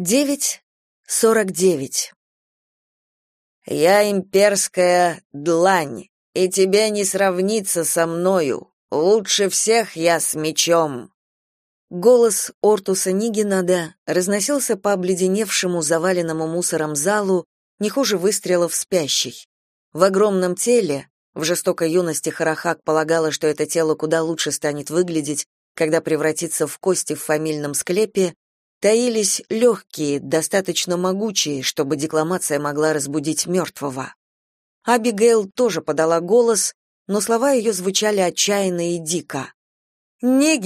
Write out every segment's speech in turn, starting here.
9.49 «Я имперская длань, и тебе не сравниться со мною. Лучше всех я с мечом». Голос Ортуса Нигинада разносился по обледеневшему, заваленному мусором залу, не хуже выстрелов спящей. В огромном теле, в жестокой юности Харахак полагала, что это тело куда лучше станет выглядеть, когда превратится в кости в фамильном склепе, таились легкие, достаточно могучие, чтобы декламация могла разбудить мертвого. Абигейл тоже подала голос, но слова ее звучали отчаянно и дико. «Не,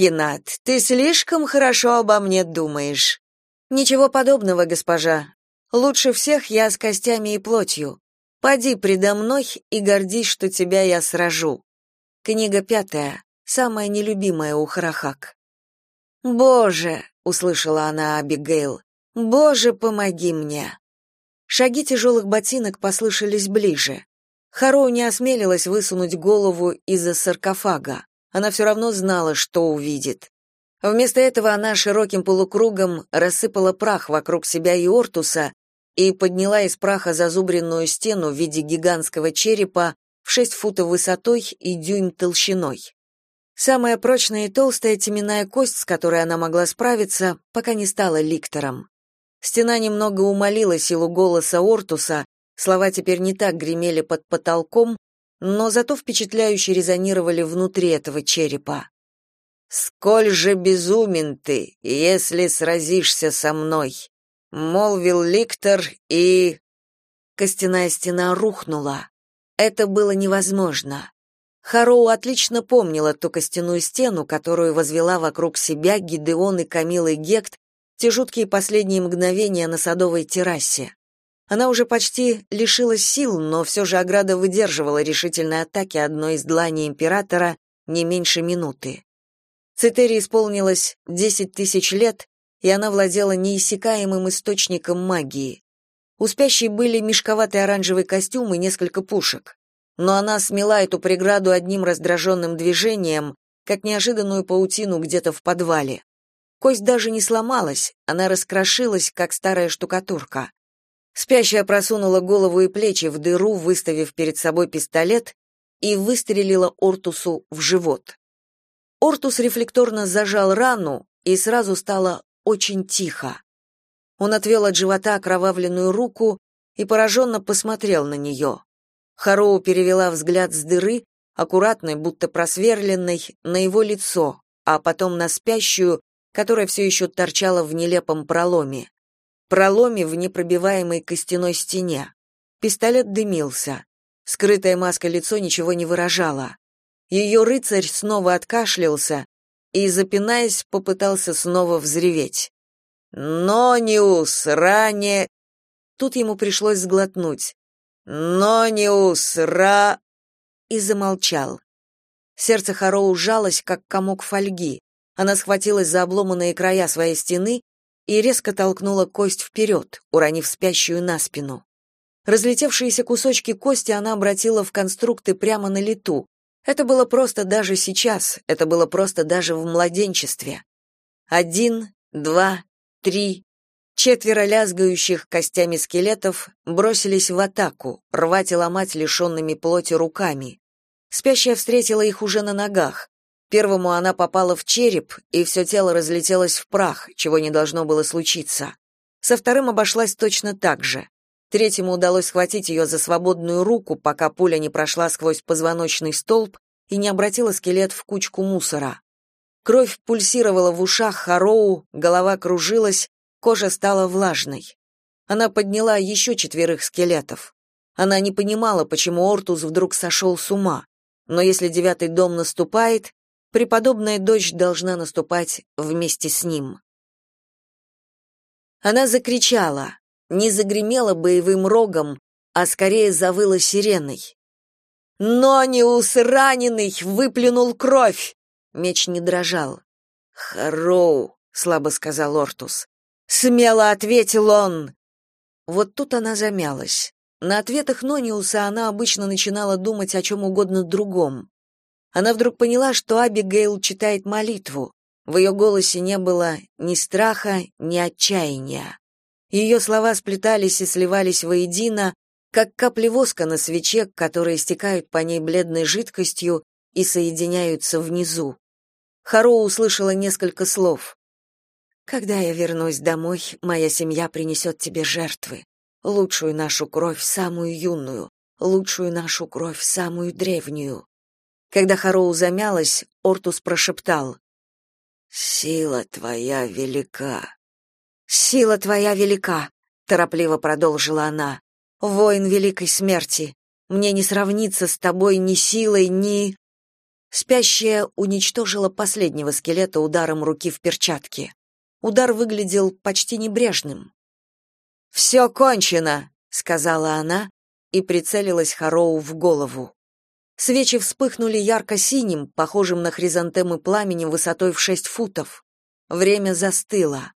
ты слишком хорошо обо мне думаешь». «Ничего подобного, госпожа. Лучше всех я с костями и плотью. Поди предо мной и гордись, что тебя я сражу». Книга пятая, самая нелюбимая у Харахак. «Боже!» Услышала она Абигейл. Боже, помоги мне. Шаги тяжелых ботинок послышались ближе. Хароу не осмелилась высунуть голову из-за саркофага. Она все равно знала, что увидит. Вместо этого она широким полукругом рассыпала прах вокруг себя и Ортуса и подняла из праха зазубренную стену в виде гигантского черепа в шесть футов высотой и дюйм толщиной. Самая прочная и толстая теменная кость, с которой она могла справиться, пока не стала ликтором. Стена немного умолила силу голоса Ортуса, слова теперь не так гремели под потолком, но зато впечатляюще резонировали внутри этого черепа. «Сколь же безумен ты, если сразишься со мной!» — молвил ликтор и... Костяная стена рухнула. Это было невозможно. Хароу отлично помнила ту костяную стену, которую возвела вокруг себя Гидеон и Камила Гект те жуткие последние мгновения на садовой террасе. Она уже почти лишилась сил, но все же ограда выдерживала решительной атаки одной из дланей императора не меньше минуты. Цитери исполнилось десять тысяч лет, и она владела неиссякаемым источником магии. У спящей были мешковатый оранжевый костюм и несколько пушек но она смела эту преграду одним раздраженным движением, как неожиданную паутину где-то в подвале. Кость даже не сломалась, она раскрошилась, как старая штукатурка. Спящая просунула голову и плечи в дыру, выставив перед собой пистолет, и выстрелила Ортусу в живот. Ортус рефлекторно зажал рану, и сразу стало очень тихо. Он отвел от живота окровавленную руку и пораженно посмотрел на нее. Хароу перевела взгляд с дыры, аккуратной, будто просверленной, на его лицо, а потом на спящую, которая все еще торчала в нелепом проломе. Проломе в непробиваемой костяной стене. Пистолет дымился. Скрытая маска лицо ничего не выражала. Ее рыцарь снова откашлялся и, запинаясь, попытался снова взреветь. «Нониус, ранее...» Тут ему пришлось сглотнуть. Но не усра...» И замолчал. Сердце Хароу сжалось, как комок фольги. Она схватилась за обломанные края своей стены и резко толкнула кость вперед, уронив спящую на спину. Разлетевшиеся кусочки кости она обратила в конструкты прямо на лету. Это было просто даже сейчас, это было просто даже в младенчестве. Один, два, три, Четверо лязгающих костями скелетов бросились в атаку, рвать и ломать лишенными плоти руками. Спящая встретила их уже на ногах. Первому она попала в череп, и все тело разлетелось в прах, чего не должно было случиться. Со вторым обошлась точно так же. Третьему удалось схватить ее за свободную руку, пока пуля не прошла сквозь позвоночный столб и не обратила скелет в кучку мусора. Кровь пульсировала в ушах Хароу, голова кружилась, Кожа стала влажной. Она подняла еще четверых скелетов. Она не понимала, почему Ортус вдруг сошел с ума. Но если девятый дом наступает, преподобная дочь должна наступать вместе с ним. Она закричала, не загремела боевым рогом, а скорее завыла сиреной. «Нониус раненый! Выплюнул кровь!» Меч не дрожал. «Хароу!» — слабо сказал Ортус. Смело ответил он. Вот тут она замялась. На ответах Нониуса она обычно начинала думать о чем угодно другом. Она вдруг поняла, что Абигейл читает молитву. В ее голосе не было ни страха, ни отчаяния. Ее слова сплетались и сливались воедино, как капли воска на свече, которые стекают по ней бледной жидкостью и соединяются внизу. Харо услышала несколько слов. «Когда я вернусь домой, моя семья принесет тебе жертвы. Лучшую нашу кровь, самую юную, лучшую нашу кровь, самую древнюю». Когда Хароу замялась, Ортус прошептал. «Сила твоя велика». «Сила твоя велика», — торопливо продолжила она. «Воин великой смерти, мне не сравниться с тобой ни силой, ни...» Спящая уничтожила последнего скелета ударом руки в перчатке. Удар выглядел почти небрежным. «Все кончено», — сказала она и прицелилась Хароу в голову. Свечи вспыхнули ярко-синим, похожим на хризантемы пламени высотой в шесть футов. Время застыло.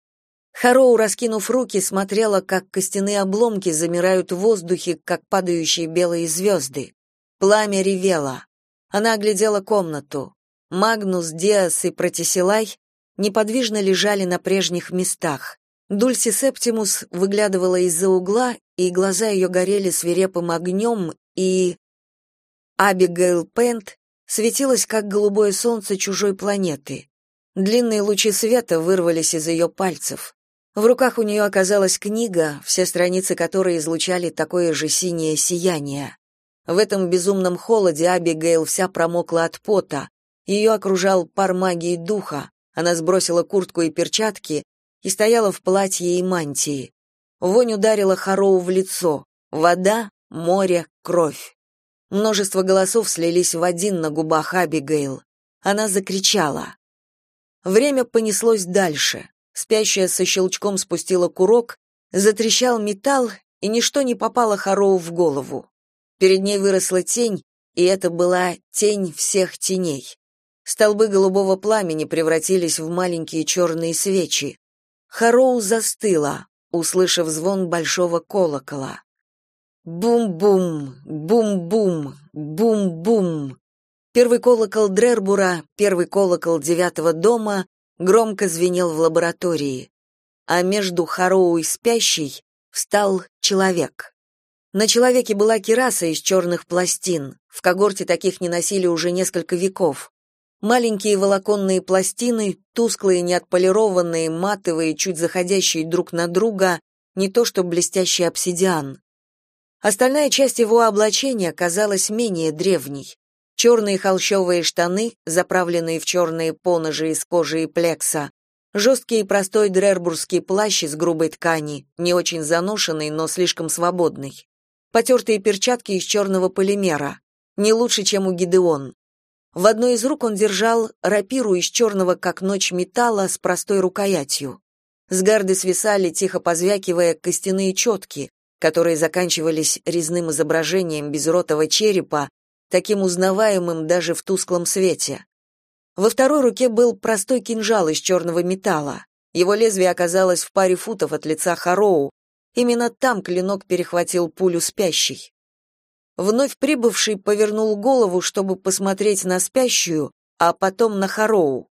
Хароу, раскинув руки, смотрела, как костяные обломки замирают в воздухе, как падающие белые звезды. Пламя ревело. Она оглядела комнату. Магнус, Диас и Протисилай неподвижно лежали на прежних местах. Дульси Септимус выглядывала из-за угла, и глаза ее горели свирепым огнем, и... Абигейл Пент светилась, как голубое солнце чужой планеты. Длинные лучи света вырвались из ее пальцев. В руках у нее оказалась книга, все страницы которой излучали такое же синее сияние. В этом безумном холоде Абигейл вся промокла от пота. Ее окружал пар магии духа. Она сбросила куртку и перчатки и стояла в платье и мантии. Вонь ударила Хароу в лицо. Вода, море, кровь. Множество голосов слились в один на губах Абигейл. Она закричала. Время понеслось дальше. Спящая со щелчком спустила курок, затрещал металл, и ничто не попало Хароу в голову. Перед ней выросла тень, и это была тень всех теней. Столбы голубого пламени превратились в маленькие черные свечи. Хароу застыла, услышав звон большого колокола. Бум-бум, бум-бум, бум-бум. Первый колокол Дрербура, первый колокол девятого дома громко звенел в лаборатории, а между Хароу и спящей встал человек. На человеке была кираса из черных пластин. В когорте таких не носили уже несколько веков. Маленькие волоконные пластины, тусклые, неотполированные, матовые, чуть заходящие друг на друга, не то что блестящий обсидиан. Остальная часть его облачения казалась менее древней. Черные холщовые штаны, заправленные в черные поножи из кожи и плекса, жесткий и простой дрербургский плащ из грубой ткани, не очень заношенный, но слишком свободный. Потертые перчатки из черного полимера, не лучше, чем у Гидеон. В одной из рук он держал рапиру из черного, как ночь металла, с простой рукоятью. С гарды свисали, тихо позвякивая, костяные четки, которые заканчивались резным изображением безротого черепа, таким узнаваемым даже в тусклом свете. Во второй руке был простой кинжал из черного металла. Его лезвие оказалось в паре футов от лица Хароу. Именно там клинок перехватил пулю спящей. Вновь прибывший повернул голову, чтобы посмотреть на спящую, а потом на Хароу.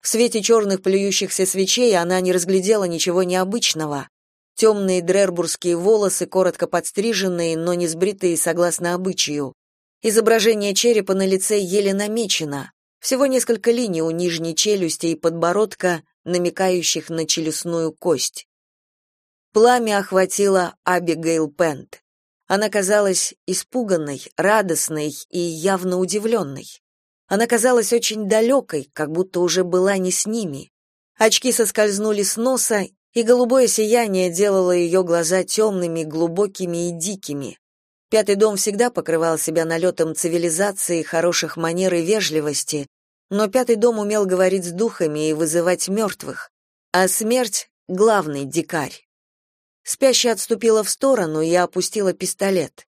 В свете черных плюющихся свечей она не разглядела ничего необычного. Темные дрербургские волосы, коротко подстриженные, но не сбритые согласно обычаю. Изображение черепа на лице еле намечено. Всего несколько линий у нижней челюсти и подбородка, намекающих на челюстную кость. Пламя охватило Абигейл Пент. Она казалась испуганной, радостной и явно удивленной. Она казалась очень далекой, как будто уже была не с ними. Очки соскользнули с носа, и голубое сияние делало ее глаза темными, глубокими и дикими. Пятый дом всегда покрывал себя налетом цивилизации, хороших манер и вежливости, но пятый дом умел говорить с духами и вызывать мертвых, а смерть — главный дикарь. Спящая отступила в сторону, я опустила пистолет.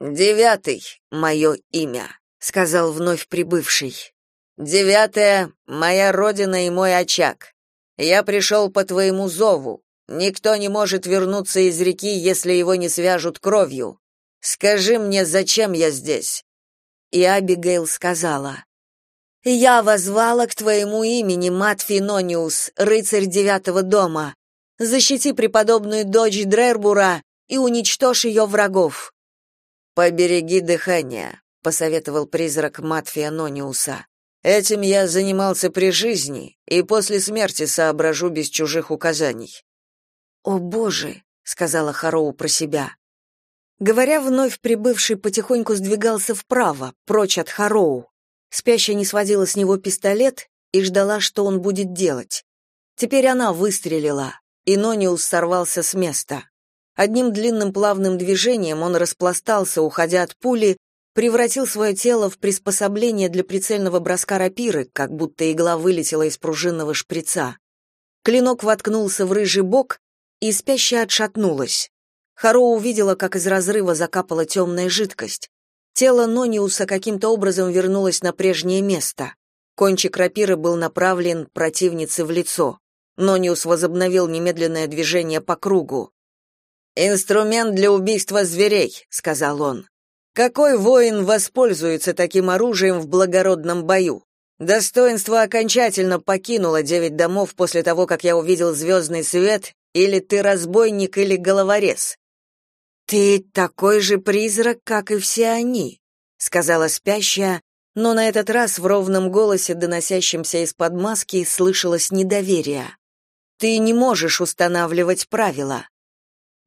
«Девятый — мое имя», — сказал вновь прибывший. «Девятое — моя родина и мой очаг. Я пришел по твоему зову. Никто не может вернуться из реки, если его не свяжут кровью. Скажи мне, зачем я здесь?» И Абигейл сказала, «Я возвала к твоему имени, Матфинониус, рыцарь девятого дома. Защити преподобную дочь Дрербура и уничтожь ее врагов. Побереги дыхание, посоветовал призрак Матфия Нониуса. Этим я занимался при жизни и после смерти соображу без чужих указаний. О, боже, сказала Хароу про себя. Говоря, вновь прибывший потихоньку сдвигался вправо, прочь от Хароу. Спящая не сводила с него пистолет и ждала, что он будет делать. Теперь она выстрелила, и Нониус сорвался с места. Одним длинным плавным движением он распластался, уходя от пули, превратил свое тело в приспособление для прицельного броска рапиры, как будто игла вылетела из пружинного шприца. Клинок воткнулся в рыжий бок, и спящая отшатнулась. Харо увидела, как из разрыва закапала темная жидкость. Тело Нониуса каким-то образом вернулось на прежнее место. Кончик рапиры был направлен противнице в лицо. Нониус возобновил немедленное движение по кругу. «Инструмент для убийства зверей», — сказал он. «Какой воин воспользуется таким оружием в благородном бою? Достоинство окончательно покинуло девять домов после того, как я увидел звездный свет, или ты разбойник, или головорез. «Ты такой же призрак, как и все они», — сказала спящая, но на этот раз в ровном голосе, доносящемся из-под маски, слышалось недоверие. «Ты не можешь устанавливать правила».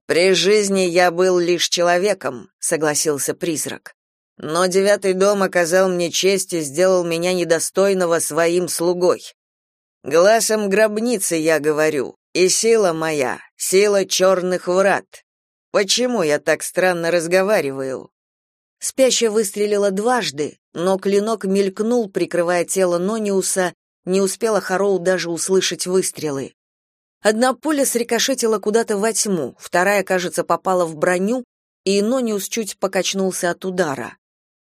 «При жизни я был лишь человеком», — согласился призрак. «Но девятый дом оказал мне честь и сделал меня недостойного своим слугой. Глазом гробницы я говорю, и сила моя — сила черных врат. Почему я так странно разговариваю? Спящая выстрелила дважды, но клинок мелькнул, прикрывая тело Нониуса, не успела Хароу даже услышать выстрелы. Одна пуля срикошетила куда-то во тьму, вторая, кажется, попала в броню, и Нониус чуть покачнулся от удара.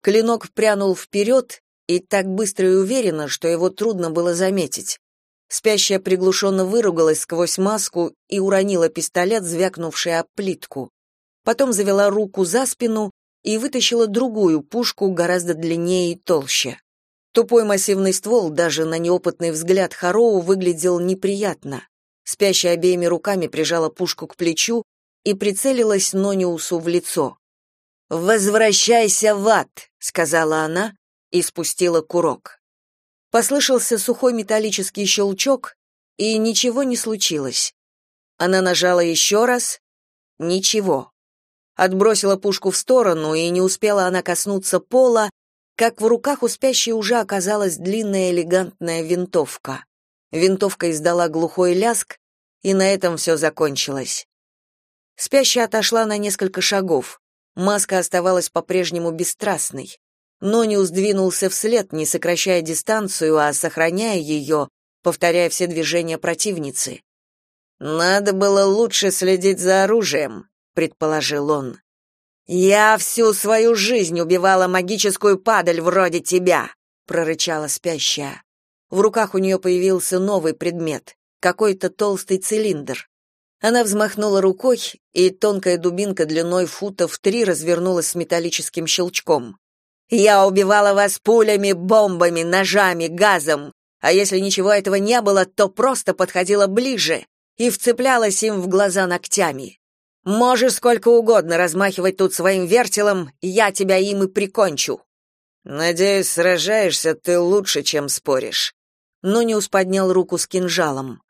Клинок впрянул вперед, и так быстро и уверенно, что его трудно было заметить. Спящая приглушенно выругалась сквозь маску и уронила пистолет, звякнувший об плитку. Потом завела руку за спину и вытащила другую пушку, гораздо длиннее и толще. Тупой массивный ствол даже на неопытный взгляд Хароу выглядел неприятно. Спящая обеими руками прижала пушку к плечу и прицелилась Нониусу в лицо. «Возвращайся в ад», — сказала она и спустила курок. Послышался сухой металлический щелчок, и ничего не случилось. Она нажала еще раз. Ничего. Отбросила пушку в сторону, и не успела она коснуться пола, как в руках у спящей уже оказалась длинная элегантная винтовка. Винтовка издала глухой ляск, и на этом все закончилось. Спящая отошла на несколько шагов. Маска оставалась по-прежнему бесстрастной но не сдвинулся вслед, не сокращая дистанцию, а сохраняя ее, повторяя все движения противницы. «Надо было лучше следить за оружием», — предположил он. «Я всю свою жизнь убивала магическую падаль вроде тебя», — прорычала спящая. В руках у нее появился новый предмет, какой-то толстый цилиндр. Она взмахнула рукой, и тонкая дубинка длиной футов три развернулась с металлическим щелчком. Я убивала вас пулями, бомбами, ножами, газом. А если ничего этого не было, то просто подходила ближе и вцеплялась им в глаза ногтями. Можешь сколько угодно размахивать тут своим вертелом, я тебя им и прикончу. Надеюсь, сражаешься ты лучше, чем споришь. Но не поднял руку с кинжалом.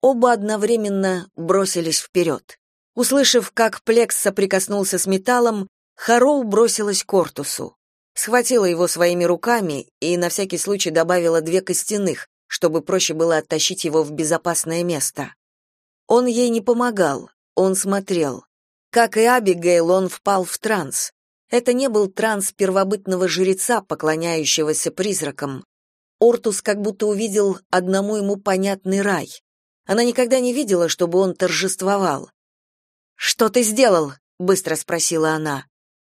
Оба одновременно бросились вперед. Услышав, как Плекс соприкоснулся с металлом, Хароу бросилась к Ортусу схватила его своими руками и на всякий случай добавила две костяных, чтобы проще было оттащить его в безопасное место. Он ей не помогал, он смотрел. Как и Абигейл, он впал в транс. Это не был транс первобытного жреца, поклоняющегося призракам. Ортус как будто увидел одному ему понятный рай. Она никогда не видела, чтобы он торжествовал. «Что ты сделал?» — быстро спросила она.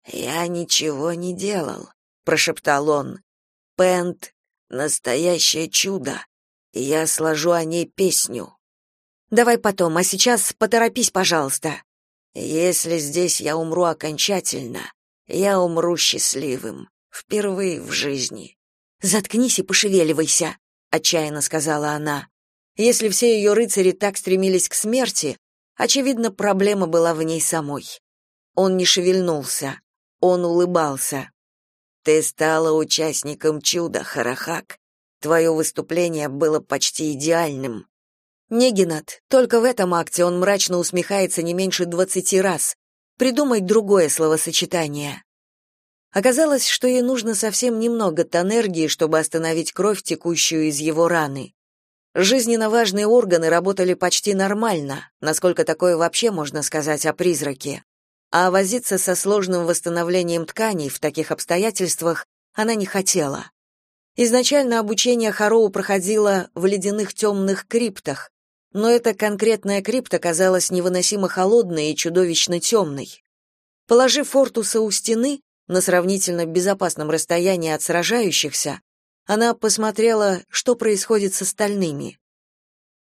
«Я ничего не делал», — прошептал он. «Пент — настоящее чудо, я сложу о ней песню». «Давай потом, а сейчас поторопись, пожалуйста». «Если здесь я умру окончательно, я умру счастливым, впервые в жизни». «Заткнись и пошевеливайся», — отчаянно сказала она. Если все ее рыцари так стремились к смерти, очевидно, проблема была в ней самой. Он не шевельнулся. Он улыбался. «Ты стала участником чуда, Харахак. Твое выступление было почти идеальным». Негинат, только в этом акте он мрачно усмехается не меньше двадцати раз. Придумай другое словосочетание. Оказалось, что ей нужно совсем немного тонергии, чтобы остановить кровь, текущую из его раны. Жизненно важные органы работали почти нормально, насколько такое вообще можно сказать о призраке. А возиться со сложным восстановлением тканей в таких обстоятельствах она не хотела. Изначально обучение Хароу проходило в ледяных темных криптах, но эта конкретная крипта казалась невыносимо холодной и чудовищно темной. Положив Фортуса у стены, на сравнительно безопасном расстоянии от сражающихся, она посмотрела, что происходит с остальными.